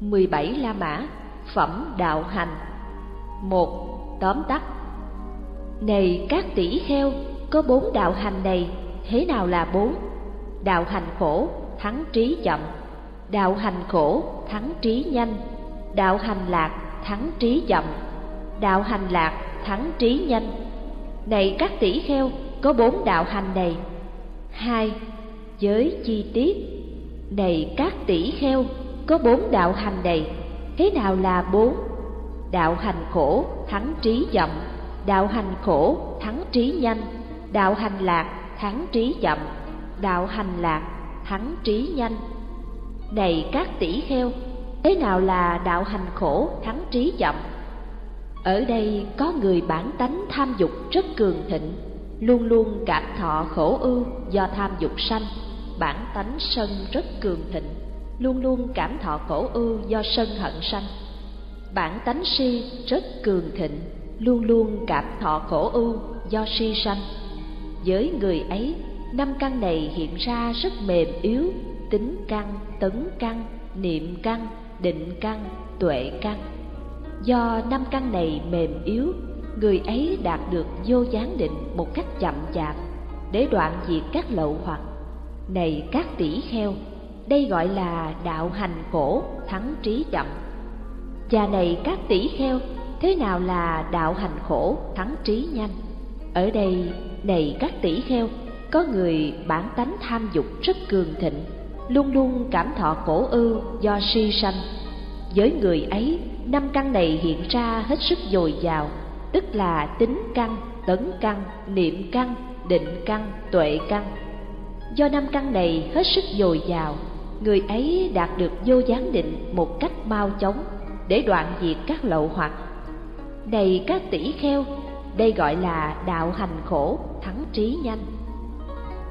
17 La Mã Phẩm Đạo Hành. Một Tóm tắt. Này các tỷ kheo, có bốn đạo hành này, thế nào là bốn? Đạo hành khổ, thắng trí chậm. Đạo hành khổ, thắng trí nhanh. Đạo hành lạc, thắng trí chậm. Đạo hành lạc, thắng trí nhanh. Này các tỷ kheo, có bốn đạo hành này. Hai Giới chi tiết. Này các tỷ kheo, có bốn đạo hành này, thế nào là bốn? Đạo hành khổ thắng trí chậm, đạo hành khổ thắng trí nhanh, đạo hành lạc thắng trí chậm, đạo hành lạc thắng trí nhanh. Này các tỷ kheo, thế nào là đạo hành khổ thắng trí chậm? Ở đây có người bản tánh tham dục rất cường thịnh, luôn luôn cảm thọ khổ ưu do tham dục sanh, bản tánh sân rất cường thịnh luôn luôn cảm thọ khổ ưu do sân hận sanh. Bản tánh si rất cường thịnh, luôn luôn cảm thọ khổ ưu do si sanh. Với người ấy, năm căn này hiện ra rất mềm yếu, tính căn, tấn căn, niệm căn, định căn, tuệ căn. Do năm căn này mềm yếu, người ấy đạt được vô gián định một cách chậm chạp để đoạn diệt các lậu hoặc. Này các tỷ kheo, đây gọi là đạo hành khổ thắng trí chậm. cha này các tỷ kheo, thế nào là đạo hành khổ thắng trí nhanh? Ở đây, này các tỷ kheo, có người bản tánh tham dục rất cường thịnh, luôn luôn cảm thọ khổ ưu do si sanh. Với người ấy, năm căn này hiện ra hết sức dồi dào, tức là tính căn, tấn căn, niệm căn, định căn, tuệ căn. Do năm căn này hết sức dồi dào, người ấy đạt được vô gián định một cách mau chóng để đoạn diệt các lậu hoặc. Này các tỷ kheo, đây gọi là đạo hành khổ thắng trí nhanh.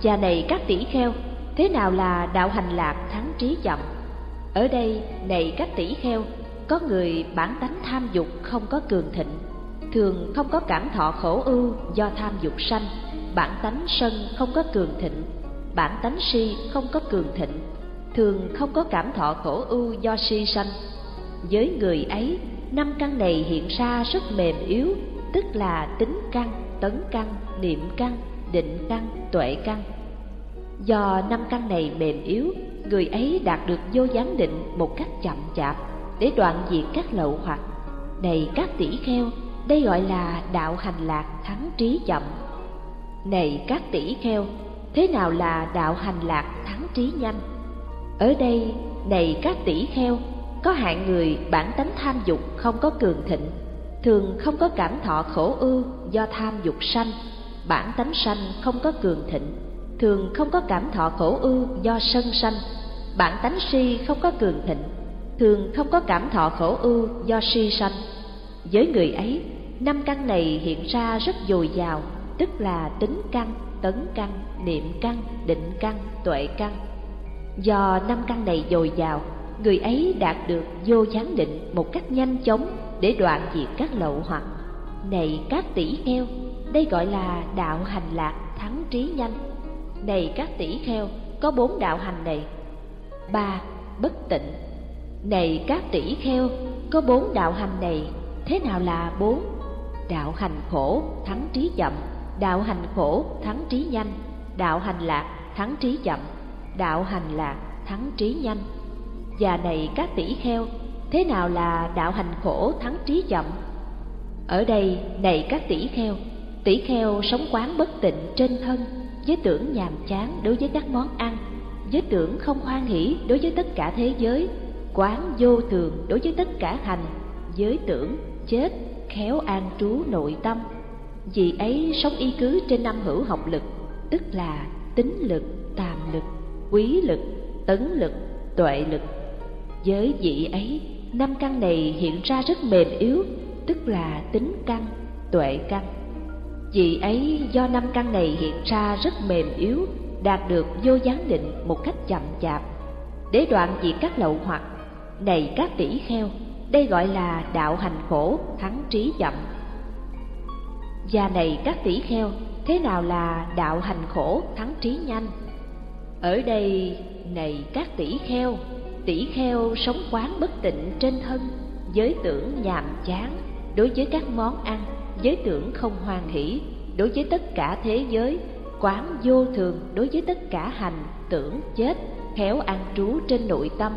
cha này các tỷ kheo, thế nào là đạo hành lạc thắng trí chậm? Ở đây, này các tỷ kheo, có người bản tánh tham dục không có cường thịnh, thường không có cảm thọ khổ ưu do tham dục sanh, bản tánh sân không có cường thịnh, bản tánh si không có cường thịnh, thường không có cảm thọ khổ ưu do si sanh. Với người ấy, năm căn này hiện ra rất mềm yếu, tức là tính căn, tấn căn, niệm căn, định căn, tuệ căn. Do năm căn này mềm yếu, người ấy đạt được vô gián định một cách chậm chạp để đoạn diệt các lậu hoặc. Này các tỷ kheo, đây gọi là đạo hành lạc thắng trí chậm. Này các tỷ kheo, thế nào là đạo hành lạc thắng trí nhanh? Ở đây, này các tỷ kheo, có hạng người bản tánh tham dục không có cường thịnh, thường không có cảm thọ khổ ưu do tham dục sanh, bản tánh sanh không có cường thịnh, thường không có cảm thọ khổ ưu do sân sanh, bản tánh si không có cường thịnh, thường không có cảm thọ khổ ưu do si sanh. Với người ấy, năm căn này hiện ra rất dồi dào, tức là tính căn, tấn căn, niệm căn, định căn, tuệ căn, Do năm căn này dồi dào, người ấy đạt được vô gián định một cách nhanh chóng để đoạn diệt các lậu hoặc. Này các tỷ kheo, đây gọi là đạo hành lạc thắng trí nhanh. Này các tỷ kheo, có bốn đạo hành này. ba Bất tịnh Này các tỷ kheo, có bốn đạo hành này, thế nào là bốn? Đạo hành khổ thắng trí chậm, đạo hành khổ thắng trí nhanh, đạo hành lạc thắng trí chậm đạo hành lạc thắng trí nhanh. Và này các tỷ kheo, thế nào là đạo hành khổ thắng trí chậm? Ở đây này các tỷ kheo tỷ kheo sống quán bất tịnh trên thân, với tưởng nhàm chán đối với các món ăn, với tưởng không hoan hỷ đối với tất cả thế giới, quán vô thường đối với tất cả hành, với tưởng chết khéo an trú nội tâm. Vì ấy sống y cứ trên năm hữu học lực, tức là tính lực lực quý lực, tấn lực, tuệ lực. Với vị ấy, năm căn này hiện ra rất mềm yếu, tức là tính căn, tuệ căn. Vị ấy do năm căn này hiện ra rất mềm yếu, đạt được vô gián định một cách chậm chạp. Để đoạn diệt các lậu hoặc, này các tỷ kheo, đây gọi là đạo hành khổ thắng trí chậm. Và này các tỷ kheo, thế nào là đạo hành khổ thắng trí nhanh? Ở đây, này các tỷ kheo, tỷ kheo sống quán bất tịnh trên thân giới tưởng nhàm chán đối với các món ăn giới tưởng không hoan hỷ đối với tất cả thế giới quán vô thường đối với tất cả hành tưởng chết khéo an trú trên nội tâm.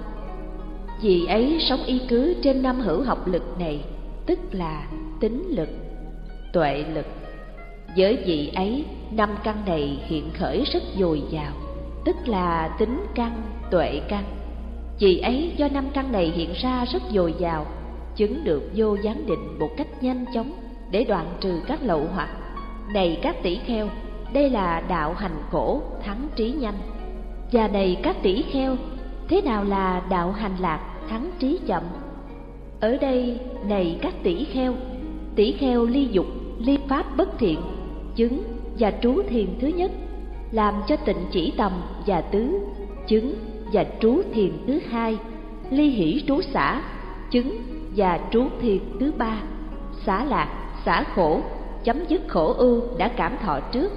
Vì ấy sống y cứ trên năm hữu học lực này tức là tính lực tuệ lực. Với vị ấy năm căn này hiện khởi rất dồi dào tức là tính căn, tuệ căn. Vì ấy, do năm căn này hiện ra rất dồi dào, chứng được vô gián định một cách nhanh chóng để đoạn trừ các lậu hoặc. Này các tỷ kheo, đây là đạo hành khổ thắng trí nhanh. Và này các tỷ kheo, thế nào là đạo hành lạc, thắng trí chậm? Ở đây, này các tỷ kheo tỷ kheo ly dục, ly pháp bất thiện, chứng và trú thiền thứ nhất làm cho tịnh chỉ tầm và tứ, chứng và trú thiền thứ hai, ly hỷ trú xả, chứng và trú thiền thứ ba. Xả lạc, xả khổ, chấm dứt khổ ưu đã cảm thọ trước,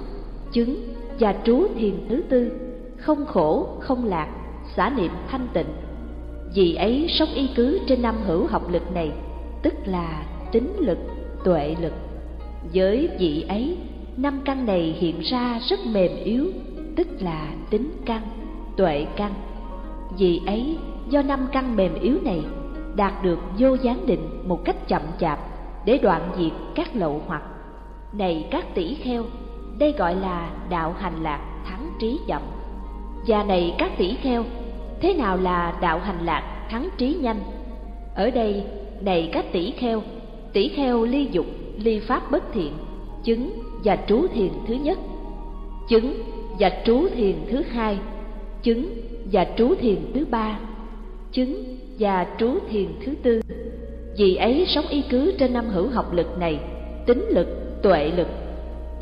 chứng và trú thiền thứ tư. Không khổ, không lạc, xả niệm thanh tịnh. Vì ấy sống y cứ trên năm hữu học lực này, tức là tính lực, tuệ lực. Với vị ấy năm căn này hiện ra rất mềm yếu, tức là tính căn, tuệ căn. Vì ấy, do năm căn mềm yếu này đạt được vô gián định một cách chậm chạp để đoạn diệt các lậu hoặc. Này các tỷ kheo, đây gọi là đạo hành lạc thắng trí chậm. Và này các tỷ kheo, thế nào là đạo hành lạc thắng trí nhanh? Ở đây, này các tỷ kheo tỷ kheo ly dục, ly pháp bất thiện, chứng và trú thiền thứ nhất. Chứng và trú thiền thứ hai. Chứng và trú thiền thứ ba. Chứng và trú thiền thứ tư. Vì ấy sống y cứ trên năm hữu học lực này, tính lực, tuệ lực.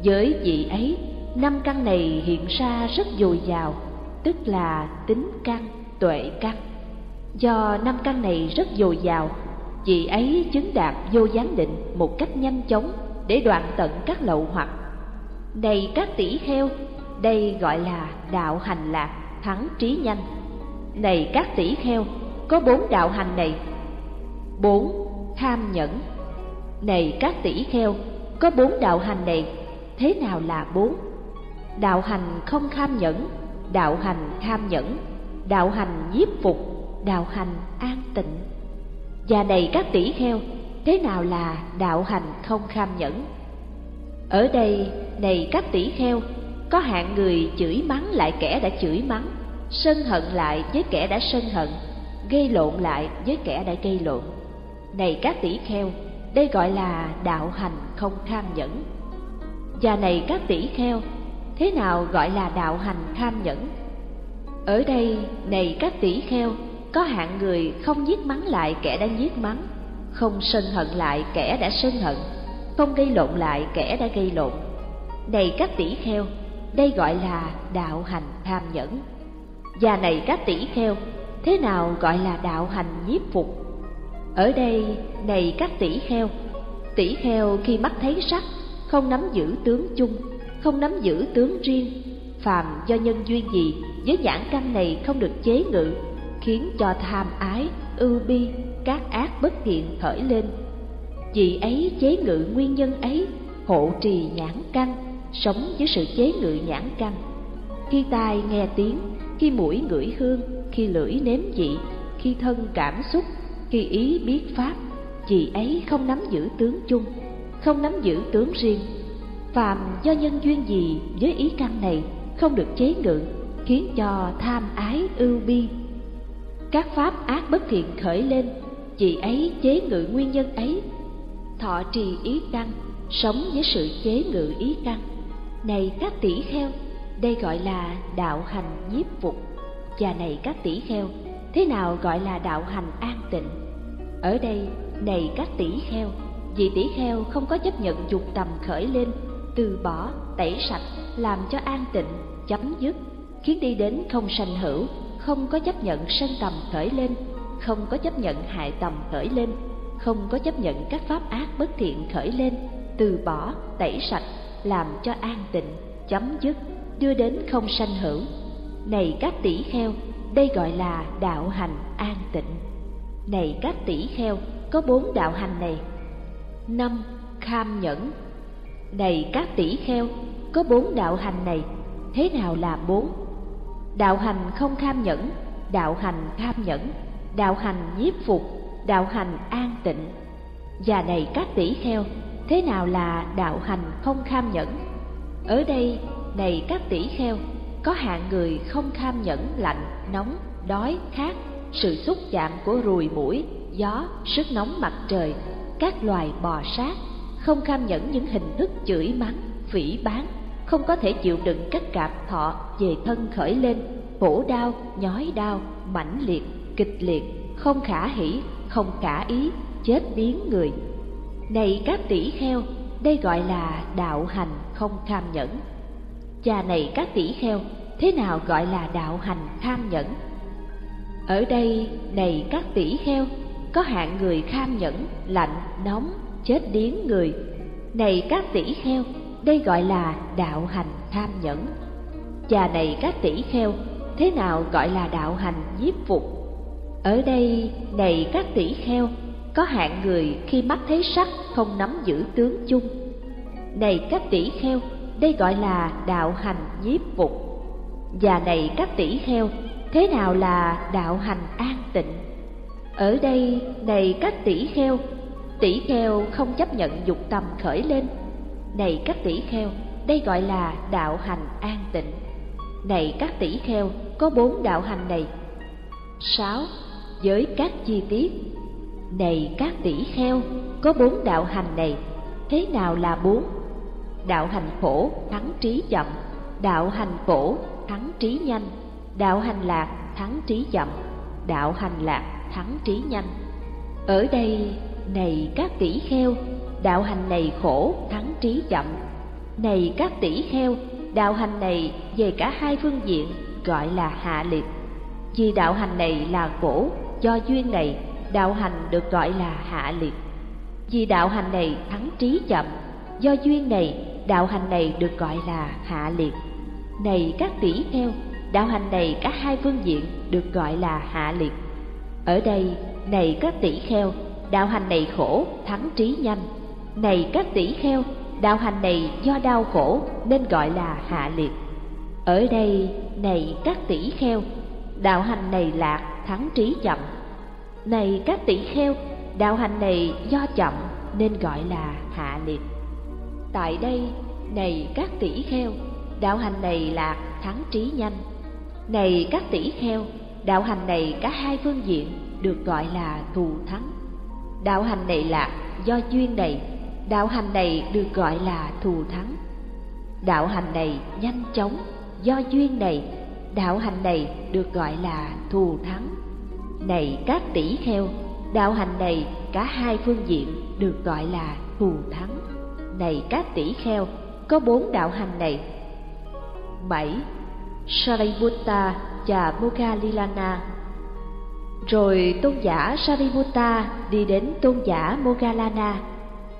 Với vị ấy, năm căn này hiện ra rất dồi dào, tức là tính căn, tuệ căn. Do năm căn này rất dồi dào, vị ấy chứng đạt vô gián định một cách nhanh chóng để đoạn tận các lậu hoặc. Này các tỷ kheo, đây gọi là đạo hành lạc, thắng trí nhanh. Này các tỷ kheo, có bốn đạo hành này. Bốn, tham nhẫn. Này các tỷ kheo, có bốn đạo hành này, thế nào là bốn? Đạo hành không tham nhẫn, đạo hành tham nhẫn. Đạo hành nhiếp phục, đạo hành an tịnh. Và này các tỷ kheo thế nào là đạo hành không kham nhẫn? Ở đây, này các tỷ kheo, có hạng người chửi mắng lại kẻ đã chửi mắng, sân hận lại với kẻ đã sân hận, gây lộn lại với kẻ đã gây lộn. Này các tỷ kheo, đây gọi là đạo hành không tham nhẫn. Và này các tỷ kheo, thế nào gọi là đạo hành tham nhẫn? Ở đây, này các tỷ kheo, có hạng người không giết mắng lại kẻ đã giết mắng không sân hận lại kẻ đã sân hận, không gây lộn lại kẻ đã gây lộn. Này các tỷ kheo, đây gọi là đạo hành tham nhẫn. Và này các tỷ kheo, thế nào gọi là đạo hành nhiếp phục? Ở đây, này các tỷ kheo tỷ kheo khi mắt thấy sắc, không nắm giữ tướng chung, không nắm giữ tướng riêng. Phàm do nhân duyên gì với nhãn căn này không được chế ngự, khiến cho tham ái ưu bi các ác bất thiện khởi lên. Vì ấy chế ngự nguyên nhân ấy, hộ trì nhãn căn, sống với sự chế ngự nhãn căn. Khi tai nghe tiếng, khi mũi ngửi hương, khi lưỡi nếm vị, khi thân cảm xúc, khi ý biết pháp, vì ấy không nắm giữ tướng chung, không nắm giữ tướng riêng. Phàm do nhân duyên gì với ý căn này không được chế ngự, khiến cho tham ái ưu bi. Các pháp ác bất thiện khởi lên vì ấy chế ngự nguyên nhân ấy. Thọ trì ý căn, sống với sự chế ngự ý căn. Này các tỷ kheo, đây gọi là đạo hành nhiếp phục. Và này các tỷ kheo, thế nào gọi là đạo hành an tịnh? Ở đây, này các tỷ kheo vì tỷ kheo không có chấp nhận dục tầm khởi lên, từ bỏ, tẩy sạch, làm cho an tịnh, chấm dứt, khiến đi đến không sanh hữu, không có chấp nhận sân tầm khởi lên không có chấp nhận hại tầm khởi lên không có chấp nhận các pháp ác bất thiện khởi lên từ bỏ tẩy sạch làm cho an tịnh chấm dứt đưa đến không sanh hữu này các tỷ kheo đây gọi là đạo hành an tịnh. Này các tỷ kheo, có bốn đạo hành này. năm Kham nhẫn Này các tỷ kheo, có bốn đạo hành này, thế nào là bốn? Đạo hành không kham nhẫn, đạo hành kham nhẫn, đạo hành nhiếp phục, đạo hành an tịnh. Và này các tỷ kheo, thế nào là đạo hành không kham nhẫn? Ở đây, này các tỷ kheo, có hạng người không kham nhẫn lạnh, nóng, đói, khát, sự xúc chạm của ruồi mũi, gió, sức nóng mặt trời, các loài bò sát, không kham nhẫn những hình thức chửi mắng, phỉ bán, không có thể chịu đựng các cạp thọ về thân khởi lên, bổ đau, nhói đau, mãnh liệt, kịch liệt, không khả hỷ, không khả ý, chết biến người. Này các tỷ kheo, đây gọi là đạo hành không tham nhẫn. Cha này các tỷ kheo, thế nào gọi là đạo hành tham nhẫn? Ở đây, này các tỷ kheo, có hạng người kham nhẫn, lạnh, nóng, chết điếng người. Này các tỷ kheo, đây gọi là đạo hành tham nhẫn. cha này các tỷ kheo, thế nào gọi là đạo hành nhiếp phục? Ở đây, này các tỷ kheo, có hạng người khi mắt thấy sắc không nắm giữ tướng chung. Này các tỷ kheo, đây gọi là đạo hành nhiếp phục. Và này các tỷ kheo, thế nào là đạo hành an tịnh? Ở đây, này các tỷ kheo, tỷ kheo không chấp nhận dục tầm khởi lên. Này các tỷ kheo, đây gọi là đạo hành an tịnh. Này các tỷ kheo, có bốn đạo hành này. sáu với các chi tiết Này các tỷ kheo, có bốn đạo hành này, thế nào là bốn? Đạo hành khổ thắng trí chậm, đạo hành khổ thắng trí nhanh, đạo hành lạc thắng trí chậm, đạo hành lạc thắng trí nhanh. Ở đây, này các tỷ kheo, đạo hành này khổ thắng trí chậm. Này các tỷ kheo, đạo hành này về cả hai phương diện gọi là hạ liệt. Vì đạo hành này là khổ, do duyên này, đạo hành được gọi là hạ liệt. Vì đạo hành này thắng trí chậm, do duyên này, đạo hành này được gọi là hạ liệt. Này các tỷ kheo, đạo hành này cả hai phương diện được gọi là hạ liệt. Ở đây, này các tỷ kheo, đạo hành này khổ, thắng trí nhanh. Này các tỷ kheo, đạo hành này do đau khổ nên gọi là hạ liệt. Ở đây, này các tỷ kheo, đạo hành này lạc, thắng trí chậm. Này các tỷ kheo, đạo hành này do chậm nên gọi là hạ liệt. Tại đây, này các tỷ kheo, đạo hành này là thắng trí nhanh. Này các tỷ kheo, đạo hành này cả hai phương diện được gọi là thù thắng. Đạo hành này là do duyên này, đạo hành này được gọi là thù thắng. Đạo hành này nhanh chóng do duyên này, đạo hành này được gọi là thù thắng. Này các tỷ kheo, đạo hành này cả hai phương diện được gọi là thù thắng. Này các tỷ kheo, có bốn đạo hành này. bảy Sariputta và Mogalilana rồi tôn giả Sariputta đi đến tôn giả Mogalana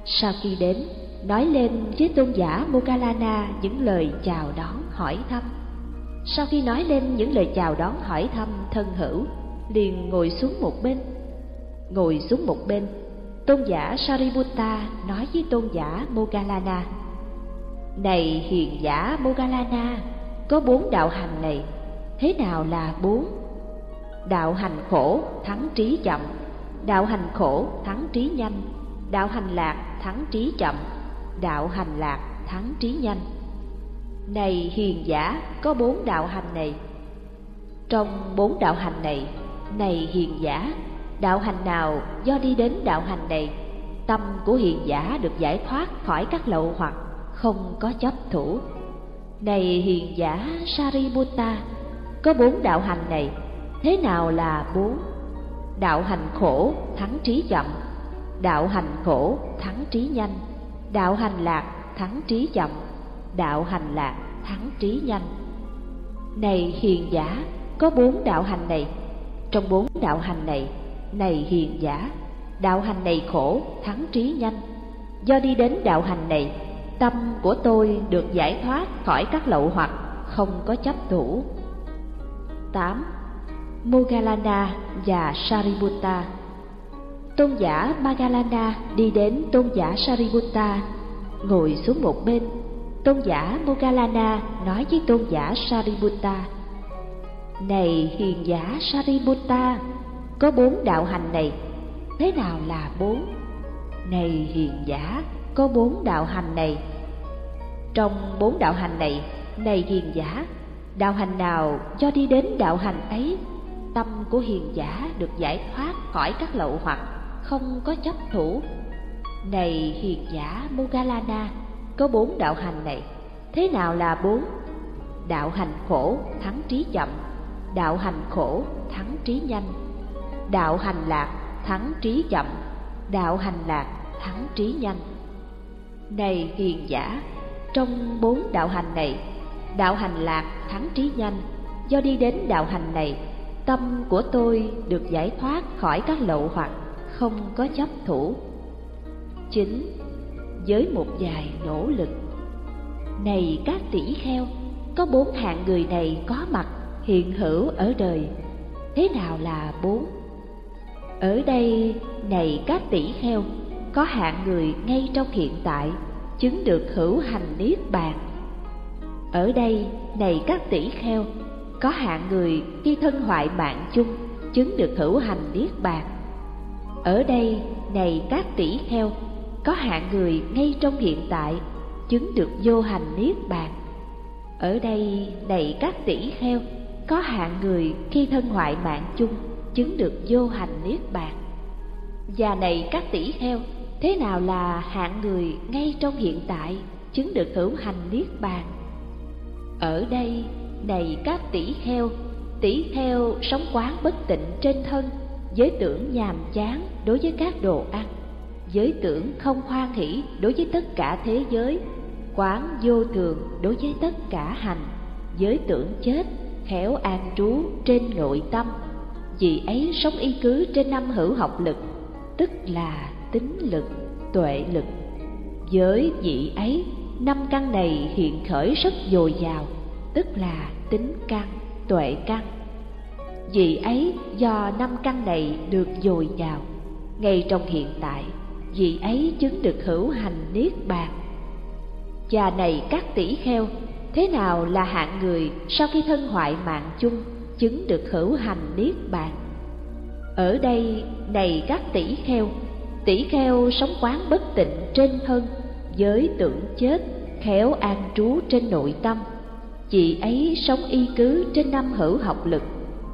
Sau khi đến, nói lên với tôn giả Mogalana những lời chào đón hỏi thăm. Sau khi nói lên những lời chào đón hỏi thăm thân hữu, liền ngồi xuống một bên. Ngồi xuống một bên, tôn giả Sariputta nói với tôn giả Moggallana. Này hiền giả Moggallana, có bốn đạo hành này, thế nào là bốn? đạo hành khổ thắng trí chậm đạo hành khổ thắng trí nhanh đạo hành lạc thắng trí chậm đạo hành lạc thắng trí nhanh này hiền giả có bốn đạo hành này. Trong bốn đạo hành này này hiền giả đạo hành nào do đi đến đạo hành này tâm của hiền giả được giải thoát khỏi các lậu hoặc không có chấp thủ. Này hiền giả sariputta có bốn đạo hành này Thế nào là bốn? Đạo hành khổ thắng trí chậm, đạo hành khổ thắng trí nhanh, đạo hành lạc thắng trí chậm, đạo hành lạc thắng trí nhanh. Này hiền giả, có bốn đạo hành này. Trong bốn đạo hành này, này hiền giả, đạo hành này khổ thắng trí nhanh. Do đi đến đạo hành này, tâm của tôi được giải thoát khỏi các lậu hoặc không có chấp thủ. 8 Mogalana và Sariputta. Tôn giả Magalana đi đến tôn giả Sariputta, ngồi xuống một bên. Tôn giả Mogalana nói với tôn giả Sariputta: "Này hiền giả Sariputta, có bốn đạo hành này, thế nào là bốn? Này hiền giả, có bốn đạo hành này. Trong bốn đạo hành này, này hiền giả, đạo hành nào cho đi đến đạo hành ấy tâm của hiền giả được giải thoát khỏi các lậu hoặc không có chấp thủ này hiền giả Mogalana có bốn đạo hành này. Thế nào là bốn? Đạo hành khổ, thắng trí chậm. Đạo hành khổ, thắng trí nhanh. Đạo hành lạc, thắng trí chậm. Đạo hành lạc, thắng trí nhanh. Này hiền giả, trong bốn đạo hành này, đạo hành lạc, thắng trí nhanh, do đi đến đạo hành này, tâm của tôi được giải thoát khỏi các lậu hoặc không có chấp thủ. Chính với một vài nỗ lực. Này các tỷ kheo, có bốn hạng người này có mặt, hiện hữu ở đời. Thế nào là bốn? Ở đây, này các tỷ kheo, có hạng người ngay trong hiện tại, chứng được hữu hành niết bàn. Ở đây, này các tỷ kheo, có hạng người khi thân hoại mạng chung, chứng được hữu hành niết bàn. Ở đây, này các tỷ kheo có hạng người ngay trong hiện tại, chứng được vô hành niết bàn. Ở đây đầy các tỷ kheo, có hạng người khi thân hoại mạng chung, chứng được vô hành niết bàn. Và này các tỷ kheo, thế nào là hạng người ngay trong hiện tại, chứng được hữu hành niết bàn? Ở đây đầy các tỷ kheo tỷ kheo sống quán bất tịnh trên thân, giới tưởng nhàm chán đối với các đồ ăn giới tưởng không hoan hỷ đối với tất cả thế giới. Quán vô thường đối với tất cả hành. Giới tưởng chết khéo an trú trên nội tâm. Vì ấy sống y cứ trên năm hữu học lực tức là tính lực tuệ lực. Với vị ấy năm căn này hiện khởi rất dồi dào tức là tính căn, tuệ căn. Vì ấy do năm căn này được dồi dào, ngay trong hiện tại, vì ấy chứng được hữu hành niết bàn. cha này các tỷ kheo, thế nào là hạng người sau khi thân hoại mạng chung chứng được hữu hành niết bàn? Ở đây, này các tỷ kheo, tỷ kheo sống quán bất tịnh trên thân, giới tưởng chết, khéo an trú trên nội tâm, chị ấy sống y cứ trên năm hữu học lực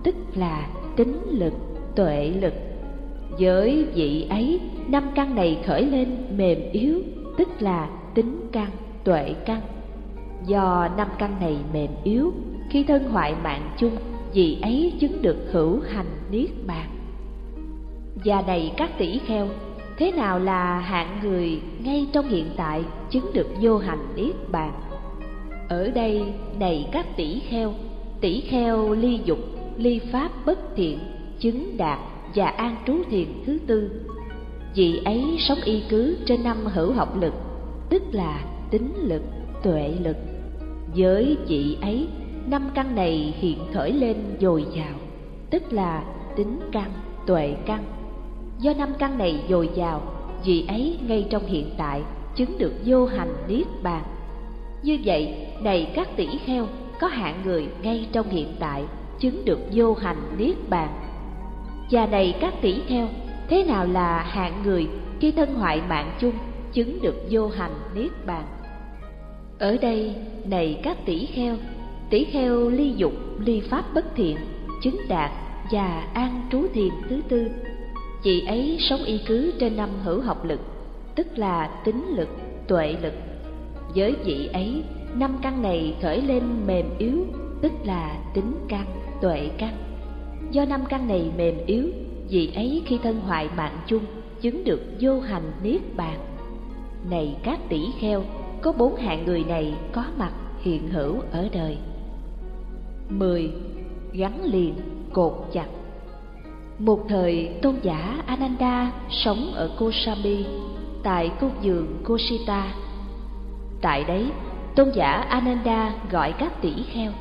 tức là tính lực tuệ lực với vị ấy, năm căn này khởi lên mềm yếu, tức là tính căn, tuệ căn. Do năm căn này mềm yếu, khi thân hoại mạng chung, vị ấy chứng được hữu hành niết bàn. Và này các tỷ kheo, thế nào là hạng người ngay trong hiện tại chứng được vô hành niết bàn? Ở đây này các tỷ kheo tỷ kheo ly dục, ly pháp bất thiện, chứng đạt và an trú thiền thứ tư. Vị ấy sống y cứ trên năm hữu học lực tức là tính lực tuệ lực. Với vị ấy năm căn này hiện khởi lên dồi dào tức là tính căn tuệ căn. Do năm căn này dồi dào vị ấy ngay trong hiện tại chứng được vô hành niết bàn. Như vậy, này các tỷ kheo, có hạng người ngay trong hiện tại chứng được vô hành niết bàn. Và này các tỷ theo thế nào là hạng người khi thân hoại mạng chung chứng được vô hành niết bàn? Ở đây, này các tỷ kheo, tỷ kheo ly dục, ly pháp bất thiện, chứng đạt và an trú thiền thứ tư. Chị ấy sống y cứ trên năm hữu học lực, tức là tính lực, tuệ lực, với vị ấy năm căn này khởi lên mềm yếu tức là tính căn tuệ căn do năm căn này mềm yếu vì ấy khi thân hoại mạng chung chứng được vô hành niết bàn. Này các tỷ kheo có bốn hạng người này có mặt hiện hữu ở đời. Mười Gắn liền, cột chặt. Một thời tôn giả Ananda sống ở Kosambi tại cung giường Kosita Tại đấy, tôn giả Ananda gọi các tỷ kheo.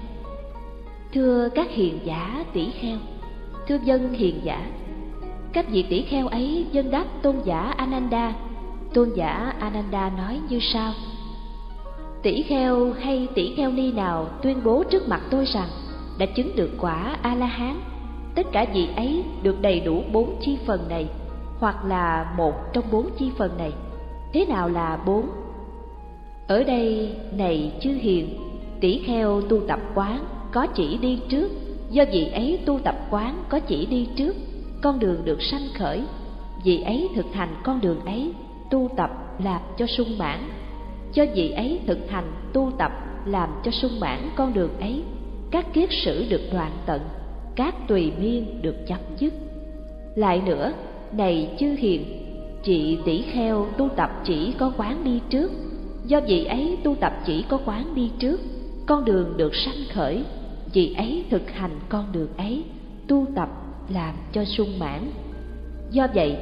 Thưa các hiền giả tỷ kheo, thưa dân hiền giả các vị tỷ kheo ấy dân đáp tôn giả ananda. Tôn giả ananda nói như sau. Tỷ kheo hay tỷ kheo ni nào tuyên bố trước mặt tôi rằng đã chứng được quả a la hán tất cả vị ấy được đầy đủ bốn chi phần này hoặc là một trong bốn chi phần này. Thế nào là bốn? Ở đây này chư hiền tỷ kheo tu tập quán có chỉ đi trước, do vị ấy tu tập quán có chỉ đi trước, con đường được sanh khởi. Vị ấy thực hành con đường ấy, tu tập làm cho sung mãn. Cho vị ấy thực hành tu tập làm cho sung mãn con đường ấy, các kiết sử được đoạn tận, các tùy miên được chấm dứt. Lại nữa, này chư hiền, chị tỷ kheo tu tập chỉ có quán đi trước. Do vị ấy tu tập chỉ có quán đi trước, con đường được sanh khởi chị ấy thực hành con đường ấy, tu tập, làm cho sung mãn. Do vậy,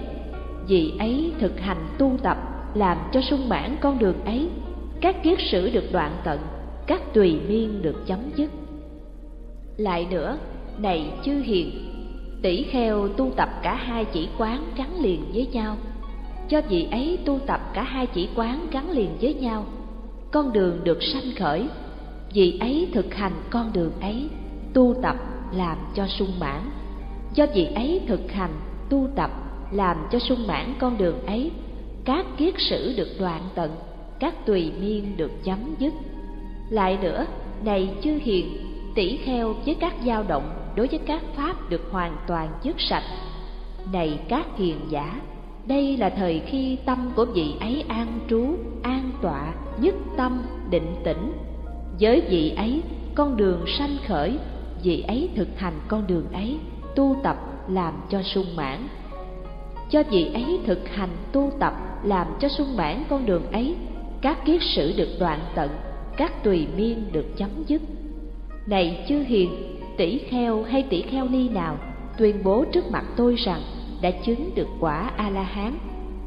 vị ấy thực hành tu tập, làm cho sung mãn con đường ấy, các kiết sử được đoạn tận, các tùy miên được chấm dứt. Lại nữa, này chư hiền, tỷ kheo tu tập cả hai chỉ quán gắn liền với nhau. Cho vị ấy tu tập cả hai chỉ quán gắn liền với nhau, con đường được sanh khởi vị ấy thực hành con đường ấy, tu tập làm cho sung mãn. Do vị ấy thực hành, tu tập làm cho sung mãn con đường ấy, các kiết sử được đoạn tận, các tùy miên được chấm dứt. Lại nữa, này chư hiền tỷ kheo với các dao động đối với các pháp được hoàn toàn dứt sạch. Này các hiền giả, đây là thời khi tâm của vị ấy an trú, an tọa, nhất tâm, định tĩnh với vị ấy, con đường sanh khởi, vị ấy thực hành con đường ấy, tu tập làm cho sung mãn. Cho vị ấy thực hành tu tập làm cho sung mãn con đường ấy, các kiết sử được đoạn tận, các tùy miên được chấm dứt. Này chư hiền, tỷ kheo hay tỷ kheo ni nào, tuyên bố trước mặt tôi rằng đã chứng được quả a la hán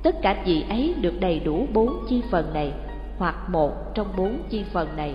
tất cả vị ấy được đầy đủ bốn chi phần này, hoặc một trong bốn chi phần này.